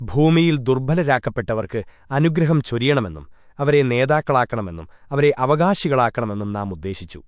ഭൂമിയിൽ ദുർബലരാക്കപ്പെട്ടവർക്ക് അനുഗ്രഹം ചൊരിയണമെന്നും അവരെ നേതാക്കളാക്കണമെന്നും അവരെ അവകാശികളാക്കണമെന്നും നാം ഉദ്ദേശിച്ചു.